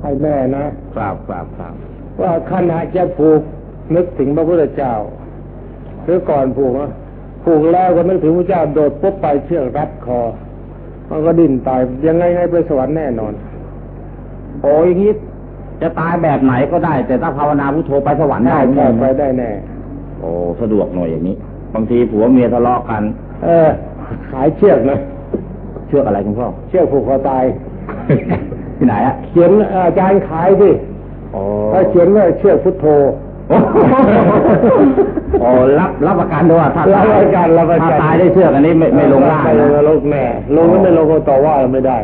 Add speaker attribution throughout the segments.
Speaker 1: ให้แม่นะ
Speaker 2: ครับครับครับ
Speaker 1: ว่าขณะจะผูกนึกถึงพระพุทธเจ้า หรือก่อนผูกนะผูกแล้วก็นึกถึงพระเจ้าโดดปุ๊บไปเชือกรัดคอ มันก็ดิ้นตายยังไงไงไปสวรรค์แน่นอน
Speaker 2: โอ้ยางนี้จะตายแบบไหนก็ได้ แต่ถ้าภาวนาพุทโธไปสวรรค์ได้
Speaker 1: ได้
Speaker 2: ไหม
Speaker 1: ไปได้แน่
Speaker 2: โอ้สะดวกหน่อยอย่างนี้ บางทีผัวเมียทะเลาะกัน
Speaker 1: เออ ขายเชือกนะ
Speaker 2: เชื่ออะไรคุณพ่อ
Speaker 1: เชือกผูกคอตาย
Speaker 2: ที่ไหนอะ
Speaker 1: เขียนอาจารย์ขายสิ
Speaker 2: โอ้
Speaker 1: ถ้าเขียนว่าเชือกพุทโธ
Speaker 2: โอ้รับรับประกันด้วยว่าถ้า
Speaker 1: รับประกันรับประกัน
Speaker 2: ถ้าตายได้เชื่ออันนี้ไม่ไม่ลงล่าง
Speaker 1: ไม่ลง
Speaker 2: นะ
Speaker 1: ลงแน่ลงก็ไม่ลงก็ต่อว่าไม่ได้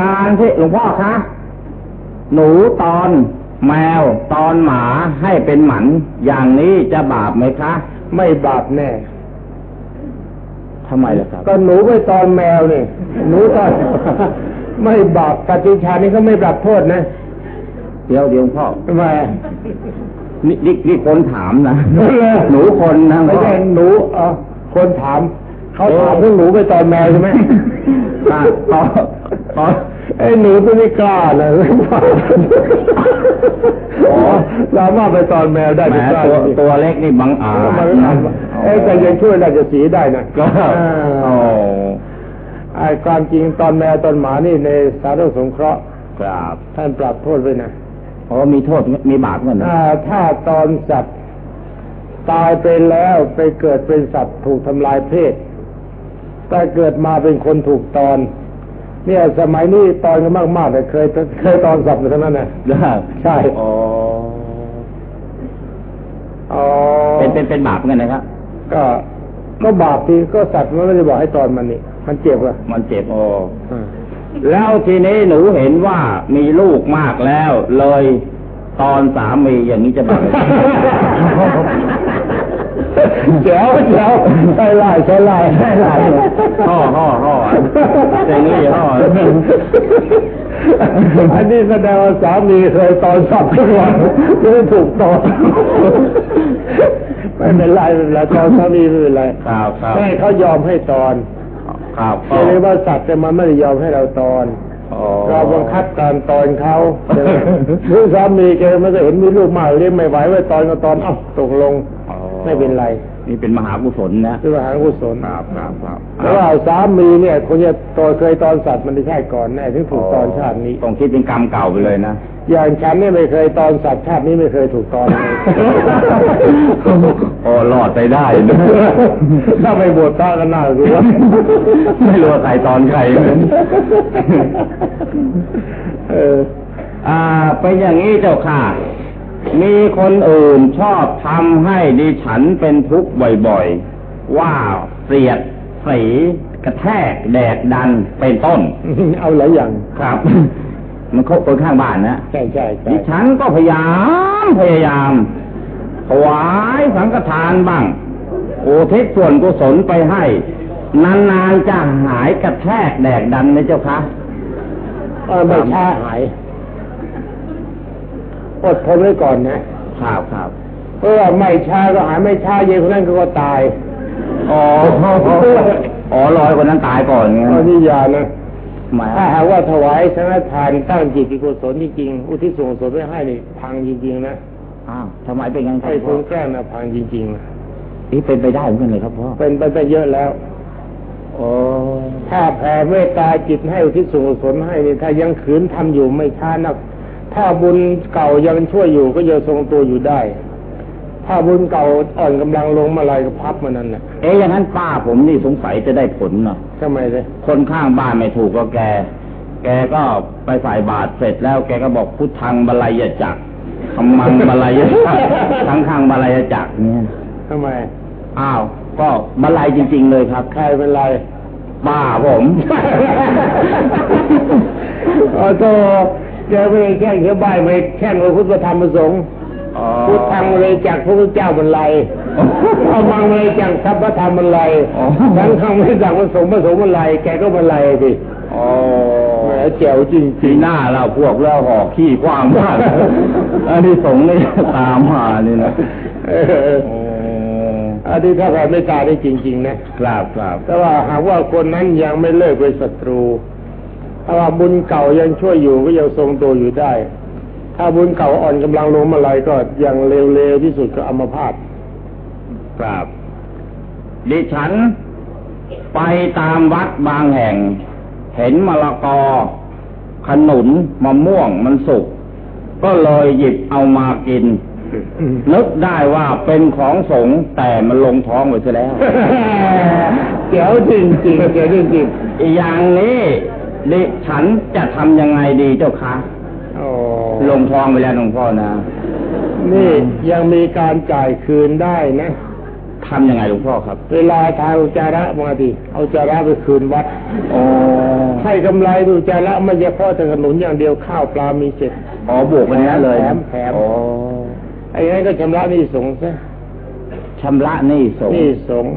Speaker 2: การที่หลวงพ่อคะหนูตอนแมวตอนหมาให้เป็นหมันอย่างนี้จะบาปไหมคะ
Speaker 1: ไม่บาปแน่
Speaker 2: ทำไมล่ะครับ
Speaker 1: ก็หนูไปตอนแมวนี่หนูตอนไม่บาปปฏิชานี่ก็ไม่ปรับโทษนะ
Speaker 2: เดี๋ยวเดี๋ยวหลวงพ่อ
Speaker 1: ทำไม
Speaker 2: นี่นี่นี่คนถามนะหนูคนนะ
Speaker 1: ไม่ใช่หนูเออคนถาม เขาถามเรื่องหนูไปตอนแมวใช่ไหม
Speaker 2: อะต่อต่อ
Speaker 1: ไอ้หนูตัวนี้กล้าเลย
Speaker 2: อ๋อ
Speaker 1: สามารถไปตอนแมวได้
Speaker 2: แหม
Speaker 1: เป็นกล้า
Speaker 2: ตัว
Speaker 1: จริงๆ
Speaker 2: ตัวเล็กนี่บังอาจ
Speaker 1: มันอ่านเอ้ยแต่ยังช่วยราชสีห์ได้นะ
Speaker 2: ก็
Speaker 1: อ่า
Speaker 2: โอ้
Speaker 1: ไอ้ความจริงตอนแมวตอนหมานี่ในสารสงเคราะห์
Speaker 2: ครับ
Speaker 1: ท่านปรับโทษไว้นะ
Speaker 2: อ๋อมีโทษมีบาปเหมือนกันนะ
Speaker 1: อ่าถ้าตอนสัตว์ตายไปแล้วไปเกิดเป็นสัตว์ถูกทำลายเพศแต่เกิดมาเป็นคนถูกตอน เนี่ยสมัยนี้ตอนกันมากๆเลยเคยเคยตอนสัตว์เท่านั้นนะใช่
Speaker 2: อ๋อ
Speaker 1: อ๋อ
Speaker 2: เป็นเป็นเป็นบาปเหมือนกันนะครับ
Speaker 1: ก็ก็บาปทีก็สัตว์มันไม่ได้บอกให้ตอนมันนี่มันเจ็บอะ
Speaker 2: มันเจ็บโอ้
Speaker 1: อ่า
Speaker 2: แล้วทีนี้หนูเห็นว่ามีลูกมากแล้ว เลยตอนสามีอย่างนี้จะบาปไหม
Speaker 1: เจ๋วเจ๋วใช่ไล่ใช่ไล่ใช่ไล่
Speaker 2: ห่อห่อห่ออย่างนี้ห่อ
Speaker 1: อันนี้แสดงว่าสามีเคยตอนสับทุกวันไม่ได้ถูกตอนไม่เป็นไรไม่เป็นไรตอนสามีไม่เป็นไร
Speaker 2: ครับครับ
Speaker 1: ให้เขายอมให้ตอน
Speaker 2: ครับ
Speaker 1: แต่เรียกว่าสัตว์แต่มันไม่ได้ยอมให้เราตอน
Speaker 2: อ๋อ
Speaker 1: เราบังคับการตอนเขาใช่ไหมหรือสามีแกไม่ก็เห็นมีลูกมากเลี้ยงไม่ไหวไว้ตอนก็ตอนเอ้าตกลง
Speaker 2: อ๋อ
Speaker 1: ไม่เป็นไร
Speaker 2: นี่เป็นมหากุศลนะ
Speaker 1: คือมหากุศล
Speaker 2: ครับครับครับ
Speaker 1: แต่ว่าสามีเนี่ยคนจะตอนเคยตอนสัตว์มันไม่ใช่ก่อนแน่ถึงถูกตอนชาตินี้
Speaker 2: ต้องคิดเป็นกรรมเก่าไปเลยนะ
Speaker 1: อย่างฉันเนี่ยไม่เคยตอนสัตว์ชาตินี้ไม่เคยถูกตอนเลย
Speaker 2: โอ้รอดไปได้นะ
Speaker 1: ถ้าไปบวชพระก็น่ารู้ว่า
Speaker 2: ไม่รู้ว่าใครตอนใคร
Speaker 1: เออ
Speaker 2: อ่าเป็นอย่างนี้เจ้าค่ะ มีคนอื่นชอบทำให้ดิฉันเป็นทุกข์บ่อยๆ ว่าเสียดสีกระแทกแดดดันเป็นต้น
Speaker 1: เอาหลายอย่าง
Speaker 2: ครับ มันเขาคนข้างบ้านนะ
Speaker 1: ใช่ใช่ใช่
Speaker 2: ดิฉันก็พยายามพยายามถวายสังฆทานบ้าง โอทิศส่วนกุศลไปให้ นานๆจะหายกระแทกแดกดันนะเจ้าคะ
Speaker 1: เออไม่ช้าหาย อดทนไว้ก่อนนะครับ
Speaker 2: ครับ
Speaker 1: เพราะว่าไม่ช้าก็หายไม่ช้าเย็นคนนั้นก็ตาย
Speaker 2: อ๋ออ๋อลอยคนนั้นตายก่อนไง
Speaker 1: อันนี้อยานะ
Speaker 2: หมาย
Speaker 1: ถ้าหากว่าถวายสังฆทานตั้งจิตกุศลจริงๆอุทิศส่วนกุศลไว้ให้นี่พังจริงๆนะ
Speaker 2: อ้าวทำไมเป็นงั้นครั
Speaker 1: ไอ้
Speaker 2: บ
Speaker 1: ค
Speaker 2: พ่อน
Speaker 1: แกล้งนะพังจริงๆนะ
Speaker 2: นี่เป็นไปได้เหมือนกันเลยครับพ่อ
Speaker 1: เป็นไปไปเยอะแล้ว
Speaker 2: โอ้
Speaker 1: ถ้าแผ่เมตตาจิตให้อุทิศส่วนกุศลให้นี่ถ้ายังขืนทำอยู่ไม่ช้านัก ถ้าบุญเก่ายังช่วยอยู่ก็ยังทรงตัวอยู่ได้ ถ้าบุญเก่าอ่อนกำลังลงเมาอะไรก็พับมันนั่นแหละ
Speaker 2: เอ๊ะอย่างนั้นป้าผมนี่สงสัยจะได้ผลเนาะ
Speaker 1: ทำไมเลย
Speaker 2: คนข้างบ้านไม่ถูกก็แก แกก็ไปใส่บาตรเสร็จแล้วแกก็บอกพุทธังบาลายจักรธรรมังบาลายจักรทั้งข้างบาลายจักรเนี่ย
Speaker 1: ทำไม
Speaker 2: อ้าว ก็บาลายจริง ๆ เลยครับ
Speaker 1: ใครเป็นไร
Speaker 2: ป้าผม
Speaker 1: โอ้โต แกไม่ได้แข่งแค่ใบายไม่แข่งกับพุทธธรรมประสงค์
Speaker 2: อ๋อ
Speaker 1: พุทธังเลยจากพระพุทธเจ้าบรรลัยเอามังเลยจากสัพพธรรมบรรลัย
Speaker 2: อ๋อ
Speaker 1: ทั้งคำไม่จากพระสงฆ์พระสงฆ์บรรลัยแกก็บรรลัยสิ
Speaker 2: อ๋อ
Speaker 1: แหมแจ๋วจริง
Speaker 2: สีหน้าเราพวกเราหอกขี้กว้างมาก อันนี้สงฆ์นี่ตามมานี่นะ
Speaker 1: ๆเอออันนี้ถ้าใครไม่ตายได้จริง ๆ นะ
Speaker 2: ครับครับ
Speaker 1: แต่ว่าหากว่าคนนั้นยังไม่เลิกเป็นศัตรู ถ้าว่าบุญเก่ายังช่วยอยู่ก็ยังทรงตัวอยู่ได้ ถ้าบุญเก่าอ่อนกำลังลงเมื่อไหรก็ยังเร็วๆที่สุดก็อัมพาต
Speaker 2: ครับดิฉันไปตามวัดบางแห่ง เห็นมะละกอ ขนุนมะม่วงมันสุก ก็เลยหยิบเอามากินนึกได้ว่าเป็นของสงฆ์แต่มันลงท้องไปซะแล้ว
Speaker 1: เจ๋วจริงจริงๆเจ๋วจริงจริง
Speaker 2: อีกอย่างนี้ ดิฉันจะทำยังไงดีเจ้าคะ
Speaker 1: ๆโอ้
Speaker 2: ลงท้องไปแล้วหลวงพ่อนะ
Speaker 1: นี่ยังมีการจ่ายคืนได้นะ
Speaker 2: ทำยังไงหลวงพ่อครับ
Speaker 1: เวลาทายอุจจาระบางทีเอาอุจจาระไปคืนวัด
Speaker 2: โอ้
Speaker 1: ให้กำไรอุจจาระไม่ใช่เฉพาะแต่ขนุนอย่างเดียวข้าวปลามีเสร็จ
Speaker 2: อ๋อบวกไปนี้เลย
Speaker 1: แถมแถม
Speaker 2: โอ้
Speaker 1: ไอ้งั้นก็ชำระหนี่สงฆ์ซะ
Speaker 2: ชำระหนี่สงฆ์
Speaker 1: หนี่สงฆ์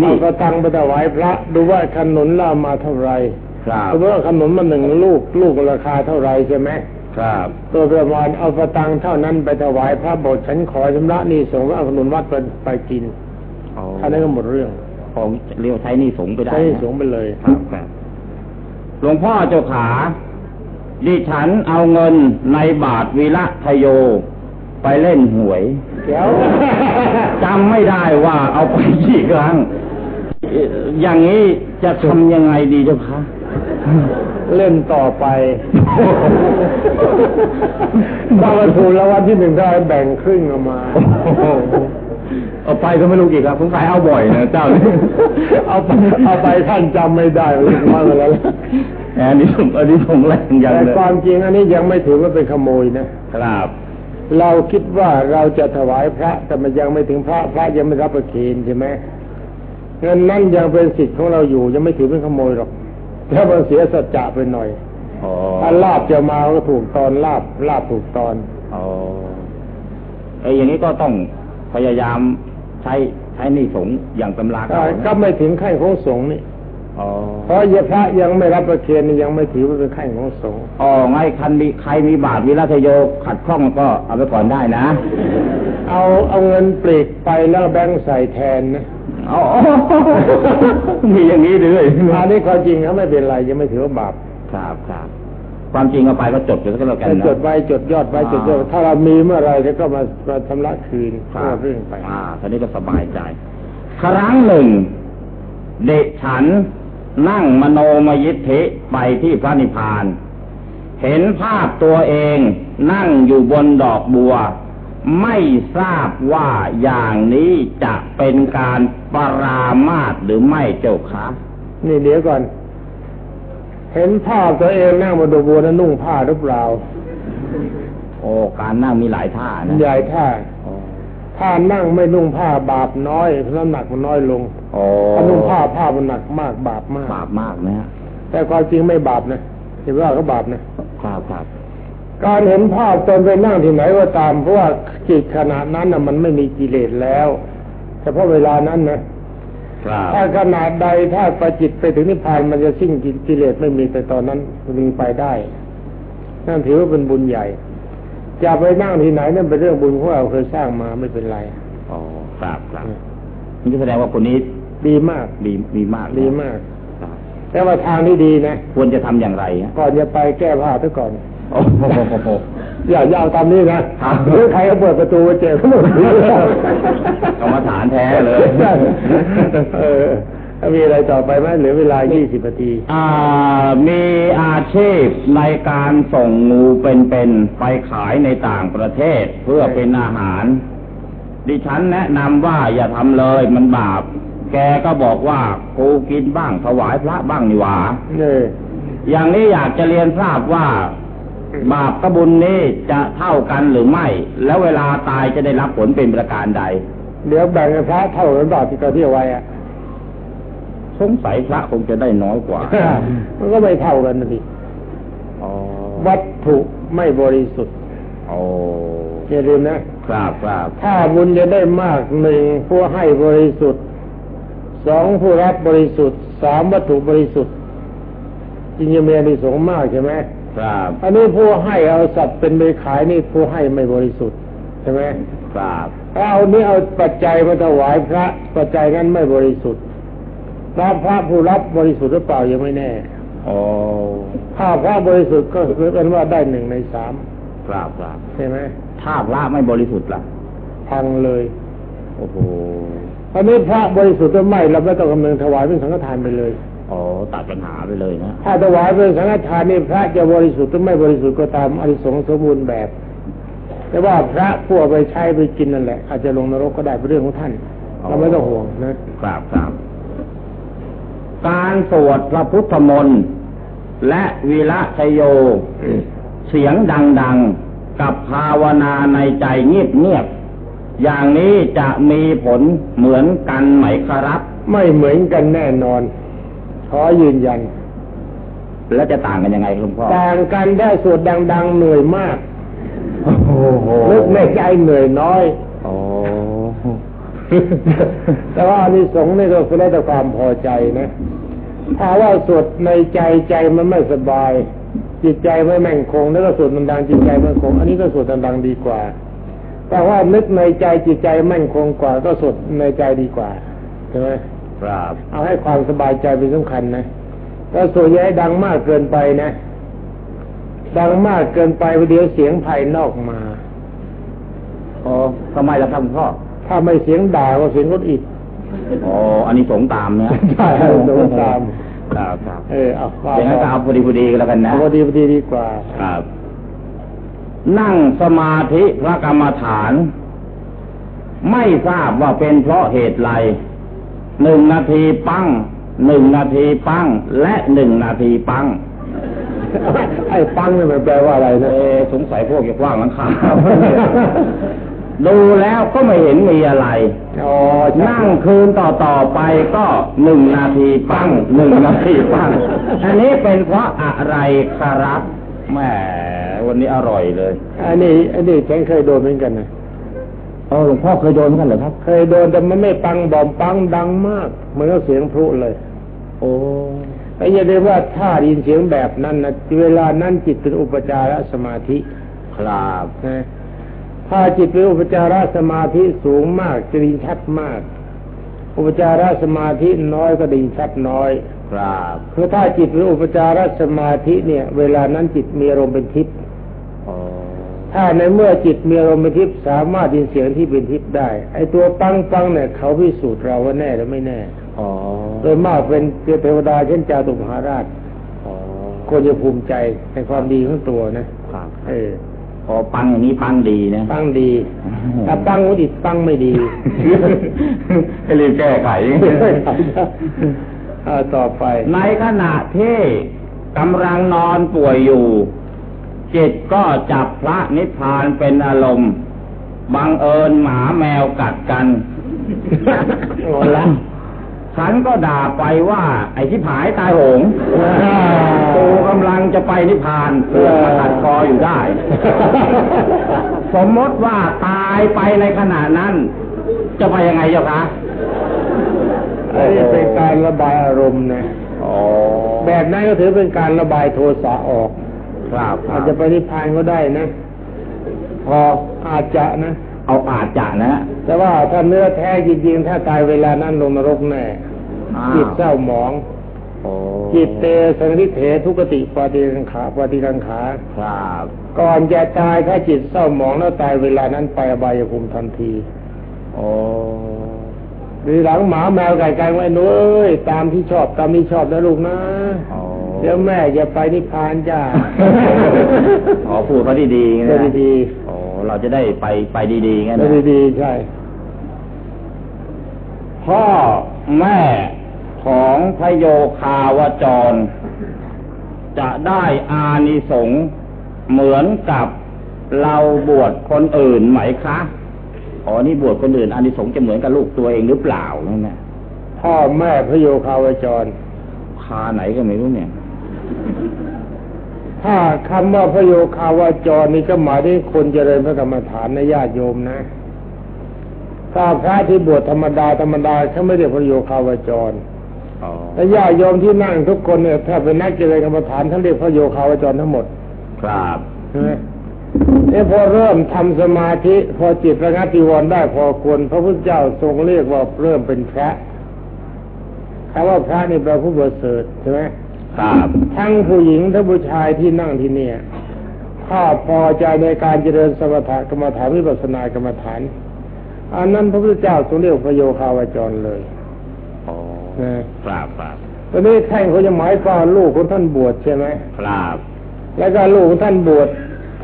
Speaker 2: นี่
Speaker 1: เอาก็ตังค์ไปถวายพระดูว่าขนุนเรามาเท่าไหร่
Speaker 2: ครับ
Speaker 1: ดูว่าขนุนมันหนึ่งลูกลูกราคาเท่าไหร่ใช่ไหม
Speaker 2: ครับ
Speaker 1: ตัวประมาณเอาประตังค์เท่านั้นไปถวายพระโบสถ์ฉันขอชำระหนี่สงฆ์ว่าเอาขนุนวัดไปไปกิน
Speaker 2: โอ้
Speaker 1: ท่านั้นก็หมดเรื่อง
Speaker 2: ของเรียกใช้หนี่สงฆ์ไปได้
Speaker 1: ใช้หนี่
Speaker 2: นะ
Speaker 1: สงฆ์ไปเลย
Speaker 2: ครับครับหลวงพ่อเจ้าขา ดิฉันเอาเงินในบาทวีระทโย ไปเล่นหวย
Speaker 1: เดี๋ยว
Speaker 2: จำไม่ได้ว่าเอาไปกี่ครั้งอย่างนี้จะทำยังไงดีเจ้าคะ
Speaker 1: เล่นต่อไปถ้ามาถูกรางวัลที่หนึ่งได้แบ่งครึ่งออกมา
Speaker 2: เอาไปก็ไม่รู้กี่ครับสงสัยเอาบ่อยนะเจ้านี่
Speaker 1: เอาไปเอาไปท่านจำไม่ได้เรียกว่าไปแล้ว
Speaker 2: อันนี้ผมอันนี้ผมแรงยัง
Speaker 1: แต่
Speaker 2: เลย
Speaker 1: ความจริงอันนี้ยังไม่ถือว่าเป็นขโมยนะ
Speaker 2: ครับ
Speaker 1: เราคิดว่าเราจะถวายพระแต่มันยังไม่ถึงพระพระยังไม่รับประเคนใช่ไหมเงินนั่นยังเป็นสิทธิ์ของเราอยู่ยังไม่ถือเป็นขโมยหรอก ถ้ามันเสียสัจจะไปหน่อย
Speaker 2: อ๋อ
Speaker 1: ถ้าลาบจะมาก็ถูกตอนลาบลาบถูกตอน
Speaker 2: อ๋อไอ้อย่างนี้ก็ต้องพยายามใช้ใช้หนี่สงฆ์อย่างตำรา
Speaker 1: ก็
Speaker 2: เก่านะ
Speaker 1: ก็ไม่ถึงขั้นของสงฆ์นี่
Speaker 2: อ๋อ
Speaker 1: เพราะยพระยังไม่รับประเคนนี่ยังไม่ถือว่าเป็นขั้นของสงฆ์
Speaker 2: อ๋อไงคันมีใครมีบาทวิรัตโยขัดข้องก็เอาไปก่อนได้นะ
Speaker 1: เอาเอาเงินปลีกไปแล้วแบงค์ใส่แทนนะ
Speaker 2: อ๋อมีอย่างนี้ด้วย
Speaker 1: อันนี้ความจริงเขาไม่เป็นไรยังไม่ถือว่าบาป
Speaker 2: ครับครับความจริงเอาไปก็จดอยู่ก็แล้วกัน
Speaker 1: ให้
Speaker 2: นะ
Speaker 1: จดไว้จดยอดไว้
Speaker 2: อ่า
Speaker 1: จดยอดถ้าเรามีเมื่อไหรแล้วก็มามาชำระคืน
Speaker 2: ครั
Speaker 1: ก็
Speaker 2: บ
Speaker 1: เรื่องไป
Speaker 2: อ่าทีนี้ก็สบายใจ ครั้งหนึ่ง เด็กฉันนั่งมโนมยิทธิไปที่พระนิพพาน เห็นภาพตัวเองนั่งอยู่บนดอกบัว ไม่ทราบว่าอย่างนี้จะเป็นการปรามาสหรือไม่เจ้าคะ
Speaker 1: นี่เดี๋ยวก่อน เห็นภาพตัวเองนั่งบนดอกบัวนั้นนุ่งผ้าหรือเปล่า
Speaker 2: โอ้การนั่งมีหลายท่านะ
Speaker 1: ใหญ่ท่า
Speaker 2: โอ้
Speaker 1: ถ้านั่งไม่นุ่งผ้าบาปน้อยเพราะน้ำหนักมันน้อยลง
Speaker 2: โอ้
Speaker 1: ถ้านุ่งผ้าผ้ามันหนักมากบาปมาก
Speaker 2: บาปมากนะฮะ
Speaker 1: แต่ความจริงไม่บาปนะเห็นว่าก็บาปนะ
Speaker 2: ครับครับ
Speaker 1: การเห็นภาพตอนไปนั่งที่ไหนก็ตามเพราะว่าจิตขณะนั้นน่ะมันไม่มีกิเลสแล้วเฉพาะเวลานั้นนะครับถ้าขนาดใดถ้าประจิตไปถึงนิพพานมันจะสิ้นกิเลสไม่มีแต่ตอนนั้นมันมีไปได้นั่นถือว่าเป็นบุญใหญ่จะไปนั่งที่ไหนนั่นเป็นเรื่องบุญของเราเคยสร้างมาไม่เป็นไร
Speaker 2: อ๋อครับครับนี่ก็แสดงว่าคนนี้
Speaker 1: ดีมาก
Speaker 2: ดีดีมากนะ
Speaker 1: ดีมาก
Speaker 2: ครับ
Speaker 1: แต่ว่าทางที่ดีนะ
Speaker 2: ควรจะทำอย่างไรฮะ
Speaker 1: ก่อนจะไปแก้ผ้าซะก่อน
Speaker 2: โอ้โห
Speaker 1: อย่าอย่าเอาตามนี้นะครับหรือใครก็เปิดประตูไปเจอเขาหมด
Speaker 2: กรรมฐานแท้เลย
Speaker 1: เออถ้ามีอะไรต่อไปไหมเหลือเวลา 20 นาที
Speaker 2: อ่า มีอาชีพในการส่งงูเป็นๆไปขายในต่างประเทศเพื่อเป็นอาหาร ดิฉันแนะนำว่าอย่าทำเลยมันบาป แกก็บอกว่ากูกินบ้างถวายพระบ้างนี่หว่า
Speaker 1: นี่
Speaker 2: อย่างนี้อยากจะเรียนทราบว่า บาปกับบุญนี้จะเท่ากันหรือไม่ แล้วเวลาตายจะได้รับผลเป็นประการใด
Speaker 1: เดี๋ยวแบ่งให้พระเท่ากันต่อที่เขาเที่ยวไว้อะ
Speaker 2: สงสัยพระคงจะได้น้อยกว่า
Speaker 1: มันก็ไม่เท่ากันนะดิ
Speaker 2: อ๋อ
Speaker 1: วัตถุไม่บริสุทธิ์
Speaker 2: โอ้
Speaker 1: อย่าลืมนะ
Speaker 2: ครับครับ
Speaker 1: ถ้าบุญจะได้มากหนึ่งผู้ให้บริสุทธิ์สองผู้รับบริสุทธิ์สามวัตถุบริสุทธิ์จริงๆมีอานิสงส์มากใช่ไหม
Speaker 2: ครับ
Speaker 1: อันนี้ผู้ให้เอาสัตว์เป็นไปขายนี่ผู้ให้ไม่บริสุทธิ์ใช่ไหม
Speaker 2: ครับ
Speaker 1: ถ้าเอานี่เอาปัจจัยมาถวายพระปัจจัยนั้นไม่บริสุทธิ์พระพระผู้รับบริสุทธิ์หรือเปล่ายังไม่แน่
Speaker 2: โอ้
Speaker 1: ถ้าพระบริสุทธิ์ก็เป็นว่าได้หนึ่งในสาม
Speaker 2: ครับครับ
Speaker 1: ใช่ไหม
Speaker 2: ถ้าพระไม่บริสุทธิ์ล่ะ
Speaker 1: พังเลย
Speaker 2: โอ้โห
Speaker 1: อันนี้พระบริสุทธิ์หรือไม่เราไม่ต้องกำเนิดถวายเป็นสังฆทานไปเลย
Speaker 2: อ๋อตัดปัญหาไปเลยนะ
Speaker 1: ถ้าถวายเป็นสังฆทานนี่พระจะบริสุทธิ์หรือไม่บริสุทธิ์ก็ตามอริสงส์สมบูรณ์แบบ แต่ว่าพระผู้เอาไปใช้ไปกินนั่นแหละ อาจจะลงนรกก็ได้เป็นเรื่องของท่านเราไม่ต้องห่วงนะ
Speaker 2: ครับครับการสวดพระพุทธมนต์และวีระชโย เสียงดัง ๆ กับภาวนาในใจเงียบๆอย่างนี้จะมีผลเหมือนกันไหมครับ
Speaker 1: ไม่เหมือนกันแน่นอน ขอยืนยัน
Speaker 2: แล้วจะต่างกันยังไงครับหลวงพ่อ
Speaker 1: ต่างกันได้สวดดัง ๆ เหนื่อยมาก
Speaker 2: โอ้โห
Speaker 1: นึกในใจเหนื่อยน้อย
Speaker 2: โอ้
Speaker 1: แต่ว่าอานิสงส์นี่ก็คือได้แต่ความพอใจนะถ้าว่าสวดในใจใจมันไม่สบาย จิตใจไม่แม่นคง แล้วก็สวดดังๆจิตใจมั่นคง อันนี้ก็สวดดังๆดีกว่า แต่ว่านึกในใจจิตใจมั่นคงกว่า ก็สวดในใจดีกว่าใช่ไหม
Speaker 2: ครับ
Speaker 1: เอาให้ความสบายใจเป็นสำคัญนะถ้าสวดอย่าให้ดังมากเกินไปนะ ดังมากเกินไปเดี๋ยวเสียงภายนอกมา
Speaker 2: อ๋อทำไมล่ะครับหลวงพ่อ
Speaker 1: ถ้าไม่เสียงด่าก็เสียงรถอิด
Speaker 2: อ๋ออันนี้สงส์ตามนะ
Speaker 1: ใช่สงส์ตาม
Speaker 2: ครับครับ
Speaker 1: เออเอาว่า
Speaker 2: อย่างนั้นก็เอาพอดีพอดีกันแล้วกันนะ
Speaker 1: เอาพอดีพอดีดีกว่า
Speaker 2: ครับ นั่งสมาธิพระกรรมฐาน ไม่ทราบว่าเป็นเพราะเหตุไร หนึ่งนาทีปั้งหนึ่งนาทีปั้ง และหนึ่งนาทีปั้ง
Speaker 1: ไอ้ปังนี่มันแปลว่าอะไรนะ
Speaker 2: เออสงสัยพวกจะกว้างหลังคาดูแล้วก็ไม่เห็นมีอะไร
Speaker 1: อ๋อใช่
Speaker 2: นั่งคืนต่อต่อๆไปก็หนึ่งนาทีปั้งหนึ่งนาทีปั้ง อันนี้เป็นเพราะอะไรครับแหมวันนี้อร่อยเลย
Speaker 1: อันนี้ อันนี้ฉันเคยโดนเหมือนกันนะ
Speaker 2: เออหลวงพ่อเคยโดนเหมือนกันเหรอครับ
Speaker 1: เคยโดนแต่มันไม่ปังบอมปังดังมากเหมือนกับเสียงพลุเลย
Speaker 2: โอ้
Speaker 1: ไอ้อย่าได้ว่าถ้าได้ยินเสียงแบบนั้นนะเวลานั้นจิตเป็นอุปจารสมาธิ
Speaker 2: ครับ
Speaker 1: นะถ้าจิตเป็นอุปจารสมาธิสูงมากจะไดยินชัดมาก อุปจารสมาธิน้อยก็ไดยินชัดน้อย
Speaker 2: ครับ
Speaker 1: คือถ้าจิตเป็นอุปจารสมาธิเนี่ย เวลานั้นจิตมีอารมณ์เป็นทิพย์
Speaker 2: โอ้
Speaker 1: ถ้าในเมื่อจิตมีอารมณ์เป็นทิพย์สามารถยินเสียงที่เป็นทิพย์ได้ ไอ้ตัวปังปังเนี่ยเขาพิสูจน์เราว่าแน่หรือไม่แน่
Speaker 2: อ๋อ
Speaker 1: โดยมากเป็นเทวดาเช่นจาตุมหาราช
Speaker 2: อ๋อ
Speaker 1: ควรจะภูมิใจในความดีของตัวนะ
Speaker 2: ครับ
Speaker 1: เออ
Speaker 2: พอปังอย่างนี้ปังดีนะ
Speaker 1: ปังดีถ้าปังอุดิตปังไม่ดี
Speaker 2: ให้รีบแก้ไข
Speaker 1: เอาต่อไป
Speaker 2: ในขณะที่กำลังนอนป่วยอยู่ จิตก็จับพระนิพพานเป็นอารมณ์ บังเอิญหมาแมวกัดกัน
Speaker 1: โอ้ละ
Speaker 2: ฉันก็ด่าไปว่า ไอ้ที่ผายตายโหงกูกำลังจะไปนิพพานเพื่อมาตัดคออยู่ได้ สมมติว่าตายไปในขณะนั้น จะไปยังไงเจ้าคะ
Speaker 1: อันนี้เป็นการระบายอารมณ์นะ
Speaker 2: อ๋อ
Speaker 1: แบบนั้นก็ถือเป็นการระบายโทสะออก
Speaker 2: ครับค
Speaker 1: อา
Speaker 2: รั
Speaker 1: จ
Speaker 2: บ
Speaker 1: จะไปนิพพานก็ได้นะพออาจจะนะ
Speaker 2: เอาอาจจะนะ
Speaker 1: แต่ว่าถ้าเนื้อแท้จริงๆถ้าตายเวลานั้นลงนรกแน่
Speaker 2: อ้าว
Speaker 1: จิตเศร้าหมอง
Speaker 2: โอ้
Speaker 1: จิตเตสังริเถทุกติปาติกังขาปาติกังขา
Speaker 2: ครับ
Speaker 1: ก่อนจะตายถ้าจิตเศร้าหมองแล้วตายเวลานั้นไปอบายภูมิทันที
Speaker 2: โอ้
Speaker 1: หรือหลังหมาแมวไก่ไก่ไว้หนูเอ้ยตามที่ชอบตามที่ชอบนะลูกนะ
Speaker 2: โอ้
Speaker 1: เดี๋ยวแม่จะไปนิพพานจ้า
Speaker 2: อ๋อพูดเขาดีๆงั้น
Speaker 1: ได้
Speaker 2: นะ
Speaker 1: ดี
Speaker 2: โอ้เราจะได้ไปไปดีๆงั้น
Speaker 1: ๆได้
Speaker 2: นะ
Speaker 1: ดีๆใช่
Speaker 2: พ่อแม่ของพระโยคาวจร จะได้อานิสงส์เหมือนกับเราบวชคนอื่นไหมคะ อ๋อ นี่บวชคนอื่นอานิสงส์จะเหมือนกับลูกตัวเองหรือเปล่านั่นนะ
Speaker 1: พ่อแม่พระโยคาวจร
Speaker 2: คาไหนก็ไม่รู้เนี่ย
Speaker 1: ถ้าคำว่าพระโยคาวจรนี่ก็หมายถึงคนเจริญพระกรรมฐานในญาติโยมนะ ถ้าพระที่บวชธรรมดาธรรมดาเขาไม่เรียกพระโยคาวจร
Speaker 2: อ๋อ
Speaker 1: แต่ญาติโยมที่นั่งทุกคนเนี่ยถ้าเป็นนักเจริญกรรมฐานท่านเรียกพระโยคาวจรทั้งหมด
Speaker 2: ครับ
Speaker 1: ใช่ไหมเนี่ยพอเริ่มทำสมาธิพอจิตระงับจีวรได้พอควรพระพุทธเจ้าทรงเรียกว่าเริ่มเป็นพระคำว่าพระนี่แปลผู้ประเสริฐใช่ไหม
Speaker 2: ครับ
Speaker 1: ทั้งผู้หญิงทั้งผู้ชายที่นั่งที่เนี่ยถ้าพอใจในการเจริญสมถกรรมฐานวิปัสสนากรรมฐาน อันนั้นพระพุทธเจ้าทรงเรียกพระโยคาวจรเลย
Speaker 2: โอ้
Speaker 1: นะครับ
Speaker 2: ครับ
Speaker 1: ตอนนี้ท่านเขาจะหมายความลูกของท่านบวชใช่ไหม
Speaker 2: ครับ
Speaker 1: แล้วก็ลูกของท่านบวช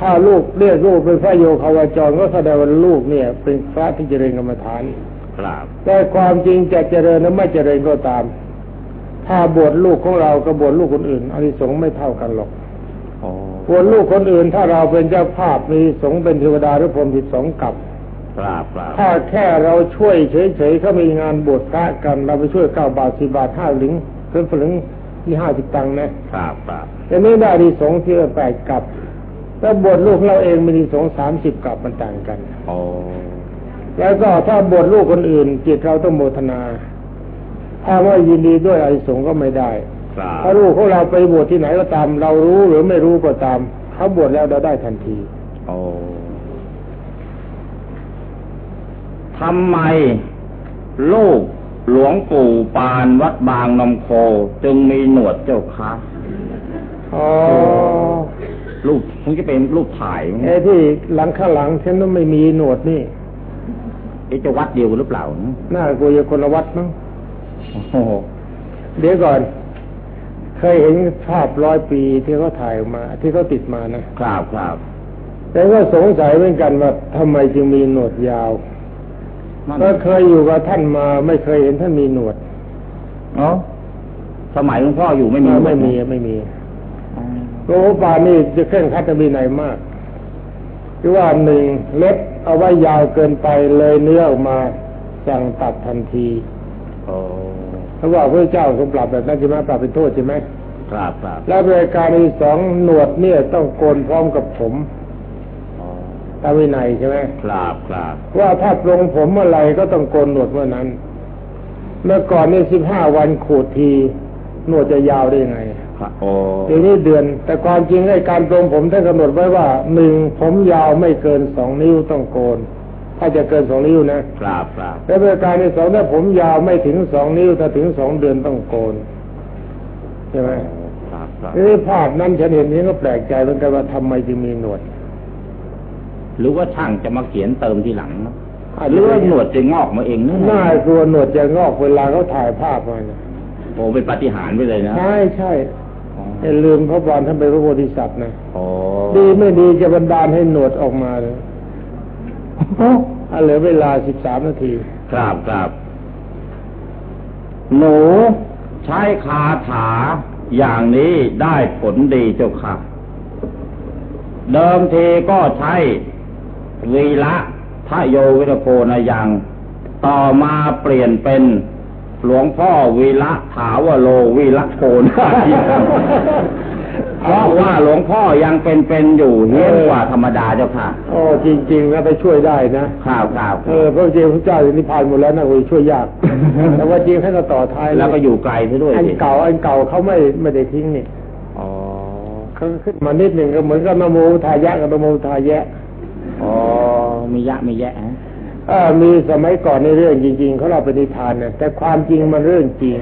Speaker 1: ถ้าลูกเรียกลูกเป็นพระโยคาวจรก็แสดงว่าลูกเนี่ย เป็นพระที่เจริญกรรมฐาน
Speaker 2: ครับ
Speaker 1: แต่ความจริงจะเจริญหรือไม่เจริญก็ตาม ถ้าบวชลูกของเรากับบวชลูกคนอื่นอานิสงส์ไม่เท่ากันหรอก
Speaker 2: โอ้
Speaker 1: บวชลูกคนอื่น ถ้าเราเป็นเจ้าภาพมีสงฆ์เป็นเทวดาหรือพรหมสิบสองกับ
Speaker 2: ครับครับ
Speaker 1: ถ้าแค่เราช่วยเฉยๆเขามีงานบวชพระกัน เราไปช่วยเก้าบาทสิบาทห้าหลิงเพิ่มฝลึงที่ห้าสิบตังค์นะครับ
Speaker 2: ครับ
Speaker 1: แต่นี้ได้ดีสงฆ์ที่แปดกับถ้าบวชลูกเราเองมีดีสงฆ์สามสิบกับมันต่างกัน
Speaker 2: โอ้
Speaker 1: แล้วก็ถ้าบวชลูกคนอื่นจิตเราต้องโมทนา ถ้าว่ายินดีด้วยอานิสงส์ก็ไม่ได้
Speaker 2: ครับ
Speaker 1: ถ้าลูกของเราไปบวชที่ไหนก็ตาม เรารู้หรือไม่รู้ก็ตามเขาบวชแล้วเราได้ทันที
Speaker 2: โอ้ทำไมลูกหลวงปู่ปานวัดบางนมโค จึงมีหนวดเจ้าคะ
Speaker 1: อ๋อ
Speaker 2: ลูกคงจะเป็นลูกถ่ายมั้ง
Speaker 1: ไอ้ที่หลังข้างหลังฉันนั้นไม่มีหนวดนี่
Speaker 2: เอ๊ะจะวัดเดียวกันหรือเปล่านะ
Speaker 1: หน้ากลัวจะคนละวัดมั้ง
Speaker 2: โอ้โห
Speaker 1: เดี๋ยวก่อน เคยเห็นภาพร้อยปีที่เขาถ่ายออกมา ที่เขาติดมานะครับ
Speaker 2: ครับ
Speaker 1: แต่ก็สงสัยเหมือนกันว่าทำไมจึงมีหนวดยาว
Speaker 2: นั่น
Speaker 1: ก็เคยอยู่กับท่านมา ไม่เคยเห็นท่านมีหนวด
Speaker 2: เนาะสมัยหลวงพ่ออยู่ไม่มี
Speaker 1: ไม่มีไม่มี
Speaker 2: อ๋อ
Speaker 1: หลวงพ่อปานนี่จะเคร่งครัดในวินัยมากคือว่าหนึ่งเล็บเอาไว้ยาวเกินไปเลยเนื้อออกมาสั่งตัดทันที
Speaker 2: โอ้
Speaker 1: เพราะว่าพระเจ้าทรงปรับแบบนั้นใช่ไหมปรับเป็นโทษใช่ไหม
Speaker 2: ครับครับ
Speaker 1: แล้วรายการที่สองหนวดเนี่ยต้องโกนพร้อมกับผม
Speaker 2: อ๋อ
Speaker 1: ตามวินัยใช่ไหม
Speaker 2: ครับครับ
Speaker 1: ว่าถ้าปรงผมเมื่อไหรก็ต้องโกนหนวดเมื่อนั้น เมื่อก่อนนี่สิบห้าวันขูดทีหนวดจะยาวได้ยังไง
Speaker 2: ครับโอ้
Speaker 1: ทีนี้เดือน แต่ความจริงไอ้การปรงผมท่านกำหนดไว้ว่าหนึ่งผมยาวไม่เกินสองนิ้วต้องโกน ถ้าจะเกินสองนิ้วนะครับ
Speaker 2: ครับ
Speaker 1: และประการที่สองถ้าผมยาวไม่ถึงสองนิ้วถ้าถึงสองเดือนต้องโกนใช่ไหม
Speaker 2: ครับครับ
Speaker 1: ทีนี้ภาพนั้นฉันเห็นนี้ก็แปลกใจเหมือนกันว่าทำไมจึงมีหนวด
Speaker 2: หรือว่าช่างจะมาเขียนเติมทีหลังเนอะ
Speaker 1: อาจ
Speaker 2: ห
Speaker 1: จะ
Speaker 2: รือว่าหนวดจะงอกมาเองนะ
Speaker 1: น่ากลัวหนวดจะงอกเวลาเขาถ่ายภาพมานะ
Speaker 2: โอ้เป็นปาฏิหารย์ไปเลยนะ
Speaker 1: ใช่ใช่
Speaker 2: อ๋อ
Speaker 1: อย่าลืมพระบอลท่านเป็นพระโพธิสัตว์นะ
Speaker 2: โอ้
Speaker 1: ดีไม่ดีจะบันดาลให้หนวดออกมาเลยอะ เหลือเวลาสิบสามนาที
Speaker 2: ครับครับ หนูใช้คาถาอย่างนี้ได้ผลดีเจ้าค่ะ เดิมทีก็ใช้วีละทะโยวิรโกนายัง ต่อมาเปลี่ยนเป็นหลวงพ่อวีละถาวโลวีละโกนายัง เพราะว่าหลวงพ่อยังเป็นๆอยู่เฮี้ยนกว่าธรรมดาเจ้าค่ะ
Speaker 1: โอ้จริงๆนะไปช่วยได้นะ
Speaker 2: ข้าวข้าว
Speaker 1: เออพระเจ้าพระเจ้านิพพานหมดแล้วนะโอ้ยช่วยยาก แต่ว่าจริงให้เราต่อท้าย
Speaker 2: แล้วก็อยู่ไกลซะด้วย
Speaker 1: อัน
Speaker 2: สิ
Speaker 1: เก่าอันเก่าเขาไม่ไม่ได้ทิ้งนี่
Speaker 2: อ๋อ
Speaker 1: เขาขึ้นมานิดหนึ่งก็เหมือนกับนโมทายะกับนโมทายะ
Speaker 2: อ๋อมียะมีแยะฮะ
Speaker 1: เออมีสมัยก่อนในเรื่องจริง ๆเขาเราเป็นนิทานนะแต่ความจริงมันเรื่องจริง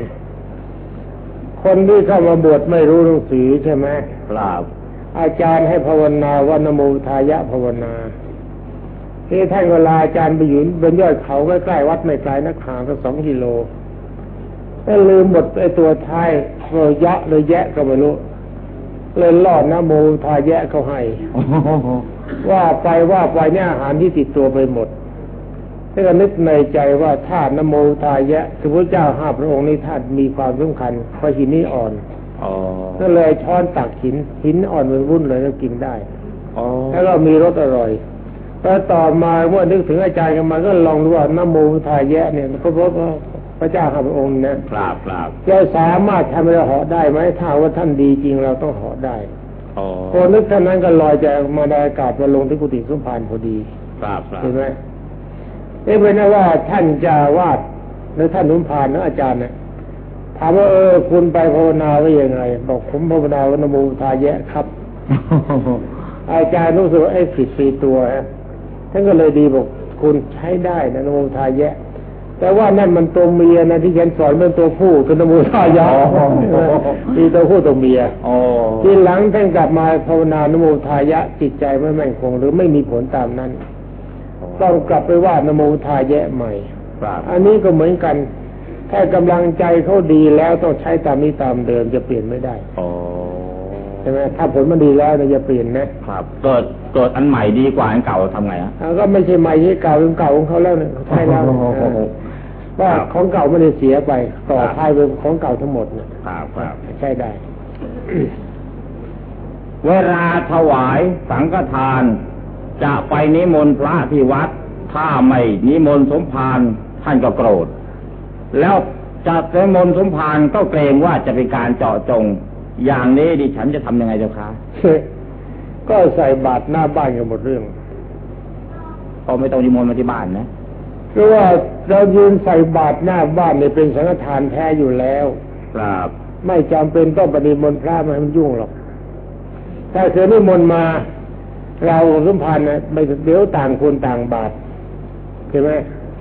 Speaker 1: คนที่เข้ามาบวชไม่รู้หนังสือใช่ไหม
Speaker 2: ครับ
Speaker 1: อาจารย์ให้ภาวนาว่านโมทายะภาวนาที่ท่านเวลาอาจารย์ไปอยู่บนยอดเขาใกล้ๆวัดไม่ไกลนักห่างก็สองกิโลก็ลืมหมดไอ้ตัวท้ายเออยะเลยแยะก็ไม่รู้เลยล่อดนะโมทายะเขาให้ว่าไปว่าไปเนี่ยอาหารที่ติดตัวไปหมด ท่านก็นึกในใจว่าธาตุนโมทายะคือพระเจ้าห้าพระองค์นี้ธาตุมีความสำคัญเพราะหินนี้อ่อน
Speaker 2: อ๋อ
Speaker 1: ก็เลยช้อนตักหินหินอ่อนเป็นวุ่นเลยก็กินได้
Speaker 2: อ๋อ
Speaker 1: แล้วก็มีรสอร่อยแล้วต่อมาเมื่อนึกถึงอาจารย์กันมาก็ลองดูว่านโมทายะเนี่ยพระพุทธพระเจ้าข้าพระองค์นะครับ
Speaker 2: ครับ
Speaker 1: จะสามารถทำให้เราเหาะได้ไหมถ้าว่าท่านดีจริงเราต้องเหาะได้
Speaker 2: อ๋อ
Speaker 1: พอนึกเท่านั้นก็ลอยจากมาในอากาศมาลงที่กุฏิสุพานพอดี
Speaker 2: ครับครับ
Speaker 1: เห็นไหม เอ๊ะเป็นว่าท่านจะวาดหรือท่านนุมพานหรืออาจารย์เนี่ยถามว่าเออคุณไปภาวนาไว้ยังไง บอกผมภาวนาว่านโมทายะครับ อาจารย์รู้สึกว่าไอ้ผิดปีตัวฮะท่านก็เลยดีบอกคุณใช้ได้นะนโมทายะ แต่ว่านั่นมันตัวเมียนะที่ฉันสอนเป็นตัวผู้คือนโมทายะ
Speaker 2: อ๋อ
Speaker 1: มีตัวผู้ตัวเมีย
Speaker 2: โอ้
Speaker 1: ทีหลังท่านกลับมาภาวนานโมทายะจิตใจไม่มั่นคง หรือไม่มีผลตามนั้น ต้องกลับไปว่านโมทายะใหม่
Speaker 2: ครับ
Speaker 1: อันนี้ก็เหมือนกัน ถ้ากำลังใจเขาดีแล้วต้องใช้ตามนี้ตามเดิมจะเปลี่ยนไม่ได้
Speaker 2: โอ้
Speaker 1: ใช่ไหมถ้าผลมันดีแล้วเนี่ยจะเปลี่ยนนะครับ
Speaker 2: เกิดเกิดอันใหม่ดีกว่าอันเก่าทำไงฮะ
Speaker 1: อ่าก็ไม่ใช่ใหม่ที่เก่าเป็นเก่าของเขาแล้วเนี่ยใช่แล้ว
Speaker 2: โอ้โห
Speaker 1: เออว่าของเก่าไม่ได้เสียไป ต่อ
Speaker 2: ครับ
Speaker 1: ท้ายเป็นของเก่าทั้งหมดเนี่ย
Speaker 2: ครับครับ
Speaker 1: ใช่ได้
Speaker 2: เวลาถวายสังฆทาน จะไปนิมนต์พระที่วัด ถ้าไม่นิมนต์สมภารท่านก็โกรธ แล้วจะนิมนต์สมภารก็เกรงว่าจะเป็นการเจาะจง อย่างนี้ดิฉันจะทำยังไงเจ้าคะ
Speaker 1: ก็ใส่บาตรหน้าบ้านกันหมดเรื่อง
Speaker 2: ก็ไม่ต้องนิมนต์มาที่บ้านนะ
Speaker 1: เพราะว่าเรายืนใส่บาตรหน้าบ้านเนี่ยเป็นสังฆทานแท้อยู่แล้ว
Speaker 2: ครับ
Speaker 1: ไม่จำเป็นต้องปฏิมนต์พระมาให้มันยุ่งหรอก ถ้าเธอนิมนต์มา เราสมพันธ์นะไม่เดี๋ยวต่างคนต่างบาตรใช่ไหม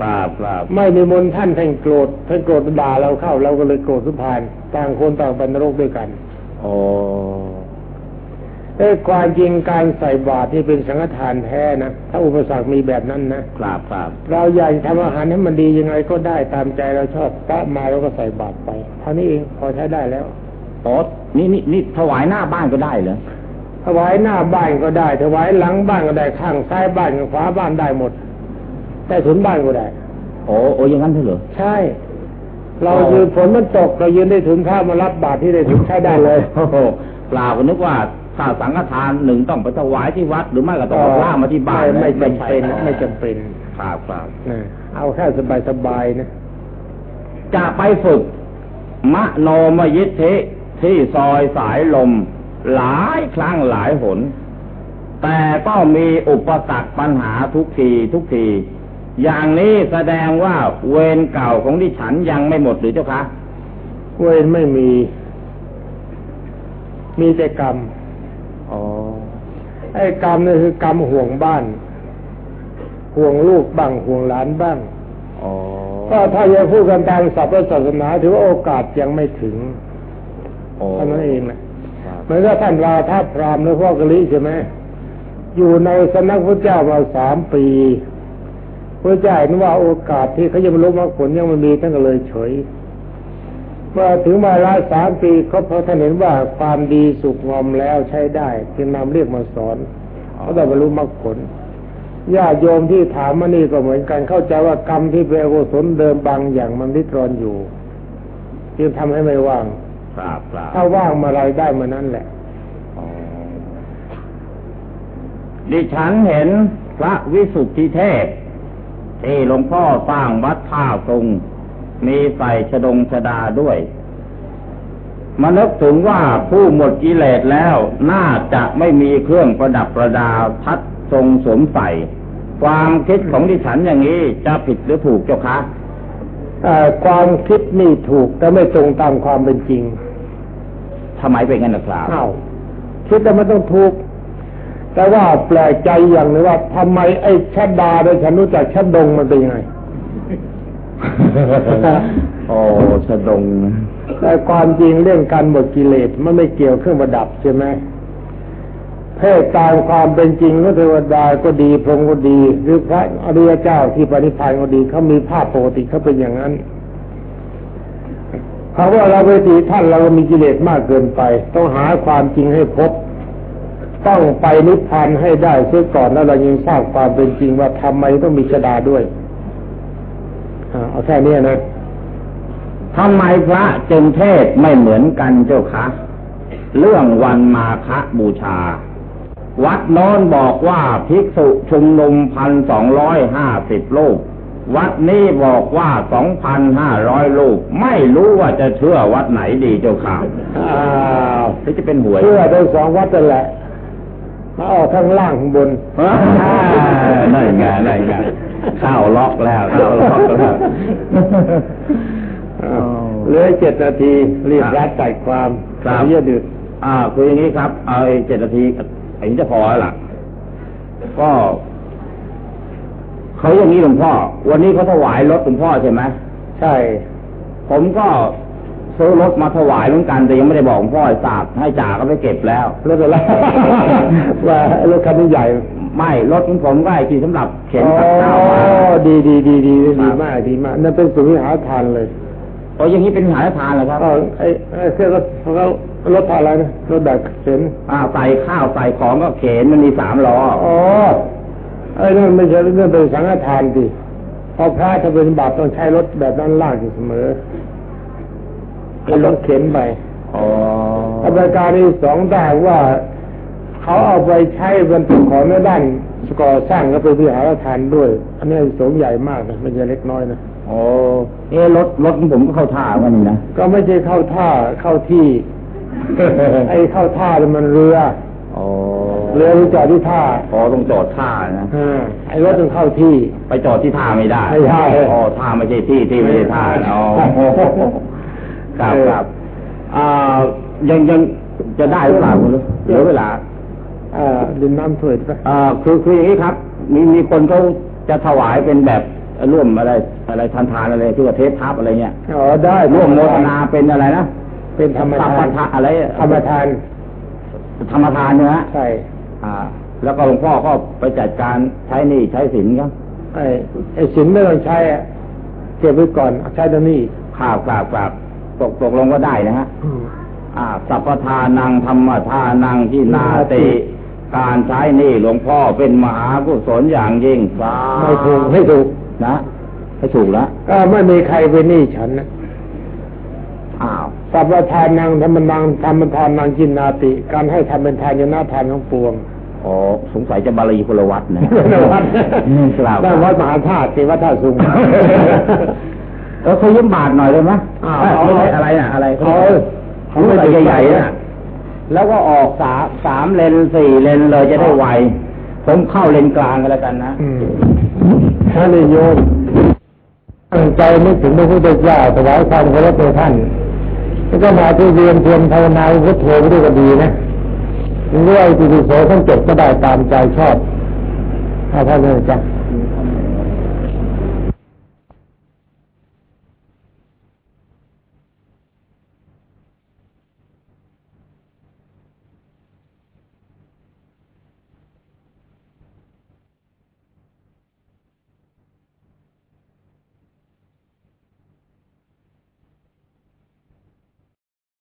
Speaker 2: ครับครับ
Speaker 1: ไม่นิมนต์ท่านท่านโกรธท่านโกรธด่าเราเข้าเราก็เลยโกรธสุพานต่างคนต่างบรรนรกด้วยกัน
Speaker 2: โอ้
Speaker 1: เอ้ความจริงการใส่บาตรนี่เป็นสังฆทานแท้นะถ้าอุปสรรคมีแบบนั้นนะครับ
Speaker 2: ครับ
Speaker 1: เราอยากทำอาหารให้มันดียังไงก็ได้ตามใจเราชอบพระมาเราก็ใส่บาตรไปเท่านี้เองพอใช้ได้แล้ว
Speaker 2: โอ้นี่นี่นี่ถวายหน้าบ้านก็ได้เหรอ
Speaker 1: ถวายหน้าบ้านก็ได้ ถวายหลังบ้านก็ได้ข้างซ้ายบ้านกับขวาบ้านได้หมดใต้ถุนบ้านก็ได้
Speaker 2: โอ้โอ้อยังงั้นเถอะเหรอ
Speaker 1: ใช่ เรา
Speaker 2: อ๋อ
Speaker 1: ยืนฝนมันตก เรายืนได้ถุนข้าวมารับบาตรที่ได้ถุนใช้ได้เลย
Speaker 2: โอ้โหเปล่าก็นึกว่าถ้าสังฆทานหนึ่งต้องไปถวายที่วัด หรือไม่ก็ต้องเอาล่ามาที่บ้าน
Speaker 1: ไม่ไม่
Speaker 2: นะ
Speaker 1: จำเป็นไม่จำเป็น
Speaker 2: ครับครับ
Speaker 1: นะเอาแค่สบายสบายๆนะ
Speaker 2: จะไปฝึกมโนมยิทธิที่ซอยสายลม หลายครั้งหลายหน แต่ก็มีอุปสรรคปัญหาทุกทีทุกที อย่างนี้แสดงว่าเวรเก่าของดิฉันยังไม่หมดหรือเจ้าคะ
Speaker 1: เวรไม่มี มีแต่กรรม
Speaker 2: อ๋อ
Speaker 1: ไอ้กรรมนี่คือกรรมห่วงบ้าน ห่วงลูกบ้างห่วงหลานบ้าง
Speaker 2: อ๋อ
Speaker 1: ก็ถ้าจะพูดกันตามศัพท์ศาสนาถือว่าโอกาสยังไม่ถึง
Speaker 2: โอ้
Speaker 1: เท่านั้นเองแหละ
Speaker 2: ครับ
Speaker 1: เหมือนกับท่านราธาพรามหรือพ่อกะลิใช่ไหมอยู่ในสำนักพระเจ้ามาสามปีพระเจ้าเห็นว่าโอกาสที่เขาจะบรรลุมรรคผลยังไม่มีท่านก็เลยเฉยเมื่อถึงมาละสามปีเขาพอท่านเห็นว่าความดีสุกงอมแล้วใช้ได้ จึงนำเรียกมาสอนเขาได้บรรลุมรรคผลญาติโยมที่ถามมานี่ก็เหมือนกันเข้าใจว่ากรรมที่เป็นอกุศลเดิมบางอย่างมันริดรอนอยู่ จึงทำให้ไม่ว่าง
Speaker 2: ครับครับ
Speaker 1: ถ้าว่างเมาไรได้เมื่อนั้นแหละ
Speaker 2: อ๋อดิฉันเห็นพระวิสุทธิเทพที่หลวงพ่อสร้างวัดท่าทรงมีใส่ชดงชดาด้วยมานึกถึงว่าผู้หมดกิเลสแล้วน่าจะไม่มีเครื่องประดับประดาทัดทรงสวมใส่ ความคิดของดิฉันอย่างนี้จะผิดหรือถูกเจ้าคะ
Speaker 1: เอ่อความคิดนี่ถูกแต่ไม่ตรงตามความเป็นจริง
Speaker 2: ทำไมเป็นงั้นนะครับ
Speaker 1: อ้าวคิดแต่มันต้องถูก แต่ว่าแปลกใจอย่างหนึงว่าทำไมไอ้ชัดดาเนี่ยฉันรู้จักชัดดงมันเป็นยังไง
Speaker 2: โอ้ชดง
Speaker 1: แต่ความจริงเรื่องการหมดกิเลสมันไม่เกี่ยวเครื่องประดับใช่ไหมเพศตามความเป็นจริงก็เทวดาก็ดีพรหมก็ดี หรือพระอริยเจ้าที่ปฏิพานก็ดีเขามีภาพปกติเขาเป็นอย่างนั้น เพราะว่าเราไปตีท่านเรามีกิเลสมากเกินไป ต้องหาความจริงให้พบ ต้องไปนิพพานให้ได้เสียก่อนแล้วเรายังทราบความเป็นจริงว่าทำไมต้องมีชดาด้วยอเอาแค่นี้นะ
Speaker 2: ทำไมพระจึงเทศไม่เหมือนกันเจ้าคะเรื่องวันมาฆบูชา วัดน้นบอกว่าภิกษุชุมนุมพันสองร้อยห้าสิบรูป วัดนี้บอกว่าสองพันห้าร้อยรูปไม่รู้ว่าจะเชื่อวัดไหนดีเจ้าค่ะ
Speaker 1: อ้าว
Speaker 2: หรือจะเป็นหวย
Speaker 1: เชื่อทั้งสองวัดนั่นแหละมาออกข้างล่างข้างบน
Speaker 2: อ่านั่นไงนั่นไงเข้าล็อกแล้วเข้าล็อกแล้ว
Speaker 1: อ้าวเหลือเจ็ดนาที รีบรัดใส่ความ
Speaker 2: ครับ
Speaker 1: เยอะดึก
Speaker 2: อ่าคืออย่างนี้ครับ เอาไอ้เจ็ดนาทีอันนี้จะพอแล้วล่ะ ก็ เขาอย่างนี้หลวงพ่อ วันนี้เขาถวายรถหลวงพ่อใช่ไหม
Speaker 1: ใช่
Speaker 2: ผมก็ซื้อรถมาถวายเหมือนกันแต่ยังไม่ได้บอกหลวงพ่อให้ทราบให้จ่าก็ไปเก็บแล้ว
Speaker 1: รถอะไรว่ารถคันนี้ใหญ่
Speaker 2: ไม่รถของผมก็ไอ้ที่สำหรับเข็น
Speaker 1: อ๋อ
Speaker 2: กับข้าวมา
Speaker 1: ดีดีดีดี
Speaker 2: ครั
Speaker 1: ดี
Speaker 2: บ
Speaker 1: มากดีมากนั่นเป็นสุวิหาทานเลย
Speaker 2: โอ้อย่างนี้เป็นหาทานเหรอครับ
Speaker 1: อ๋อไอ้ไอ้เครื่องรถเขารถอะไรนะรถแบบเข็น
Speaker 2: อ่าใส่ข้าวใส่ของก็เข็นมันมีสามล้อ
Speaker 1: อ๋อ ไอ้นั่นไม่ใช่เรื่องเป็นสังฆทานดิพอพระจะเป็นบาปต้องใช้รถแบบนั้นลากอยู่เสมอเป็นรถเข็นไป
Speaker 2: อ๋อ
Speaker 1: อาประการที่สองได้ว่าเขาเอาไปใช้บรรทุกของในด้านก่อสร้างก็เป็นวิหารทานด้วย อันนี้สงส์ใหญ่มากนะไม่ใช่เล็กน้อยนะ
Speaker 2: โอ้เอะรถรถของผมก็เข้าท่ากันนี่นะ
Speaker 1: ก็ไม่ใช่เข้าท่าเข้าที่ ไอ้เข้าท่าเนี่ยมันเรือ
Speaker 2: อ๋อ
Speaker 1: เรือจอดที่ท่า
Speaker 2: พอต้องจอดท่านะ
Speaker 1: ไอ้รถต้องเข้าที่
Speaker 2: ไปจอดที่ท่าไม่ได้
Speaker 1: ไม่ได้
Speaker 2: อ๋อท่าไม่ใช่ที่ที่ไม่ใช่ท่าอ๋อครับครับอ่ายังยังจะได้หรือเปล่าคุณเหลือเวลา
Speaker 1: อ่าดินน้ำถ้วยไป
Speaker 2: อ่าคือคืออย่างนี้ครับ มีมีคนเขาจะถวายเป็นแบบร่วมอะไร อะไรทานทานอะไรที่ว่าเทปทับอะไรเงี้ย
Speaker 1: อ๋อได้
Speaker 2: ร่วมโมทนาเป็นอะไรนะ
Speaker 1: เป็นธรรมทาน
Speaker 2: อะไร
Speaker 1: ธรรมทาน
Speaker 2: ธรรมทานเนี่ยฮะ
Speaker 1: ใช่
Speaker 2: อ่า แล้วก็หลวงพ่อก็ไปจัดการใช้หนี่ใช้สินครับ
Speaker 1: ไอ้ไอ้สินไม่ต้องใช้อะเก็บไว้ก่อนใช้ตรงนี้
Speaker 2: ข่าวกราบกราบตกตกลงก็ได้นะฮะ
Speaker 1: อืม
Speaker 2: อ่าสัพพทานังธรรมทานังที่นาติการใช้หนี่หลวงพ่อเป็นมหากุศลอย่างยิ่งสา
Speaker 1: ไม่ถูกไม่ถูก
Speaker 2: นะให้ถูกแล้ว
Speaker 1: ก็ไม่มีใครเป็นหนี้ฉันนะ
Speaker 2: อ้าว
Speaker 1: สัพพทานนางธรรมนางธรรมทานนางจินนาติ การให้ทำเป็นทานยนาทานของปวง
Speaker 2: อ๋อสงสัยจะบาลีพลวัตนะ
Speaker 1: นวัด
Speaker 2: อืมกล่าว
Speaker 1: ได้วัดมหาธาตุที่วัดท่าสุง
Speaker 2: เออเขายิ้มบาทหน่อยได้ไหม
Speaker 1: อ้าว
Speaker 2: เอ้ยไม่ใช่อะไรน่ะอะไร
Speaker 1: เขา
Speaker 2: เขาใส่ใหญ่ๆนะแล้วก็ออกสามสามเลนสี่เลนเลยจะได้ไวผมเข้าเลนกลางกันแล้วกันนะ
Speaker 1: อืมท่านนิยมตั้งใจนึกถึงพระพุทธเจ้าถวายความเคารพในท่าน แล้วก็มาที่เรียนเพียรภาวนาพุทโธด้วยก็ดีนะเรื่อยปิติโสท่านจบก็ได้ตามใจชอบถ้าท่านเลยจ้ะ